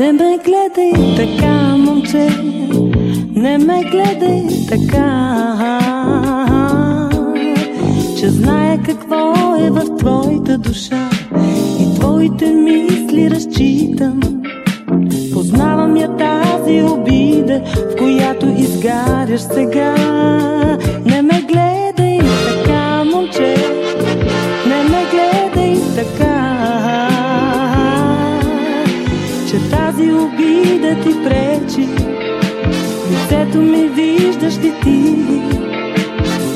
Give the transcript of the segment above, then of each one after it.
Не ме гледай така, момче, не ме гледай така, че знае какво е в твоята душа. И твоите мисли разчитам. Познавам я тази обида, в която изгаряш сега. Не ме гледай така, момче, не ме гледай така, че обида ти пречи. Лицето ми виждаш ли ти?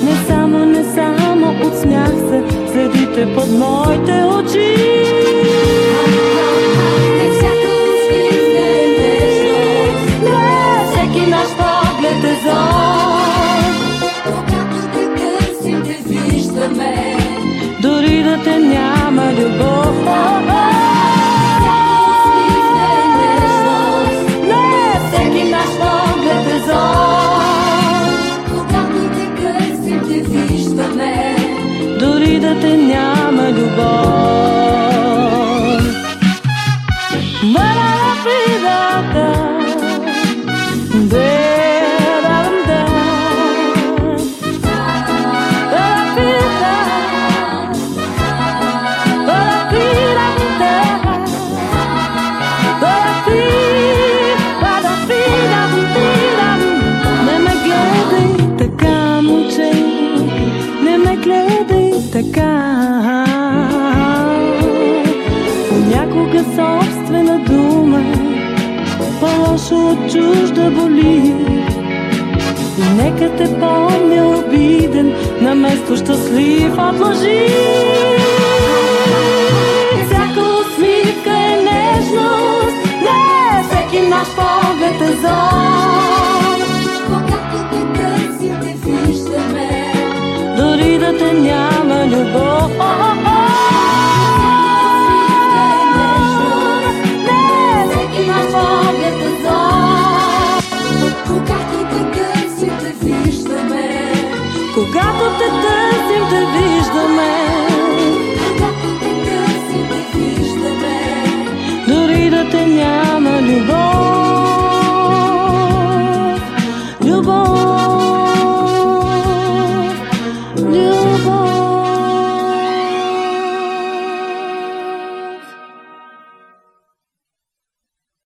Не само, не само от смях са следите под моите очи. Да те няма любов. Ба-да-да-би-да-да. Така. Понякога собствена дума по-лошо от чужда боли. И нека те помня обиден, на место щастлив от лъжи. Всяка усмивка е нежност, не всеки наш поглед е зор. Когато те търсим, те виждаме. Когато те търсим, те виждаме. Дори да те няма любов.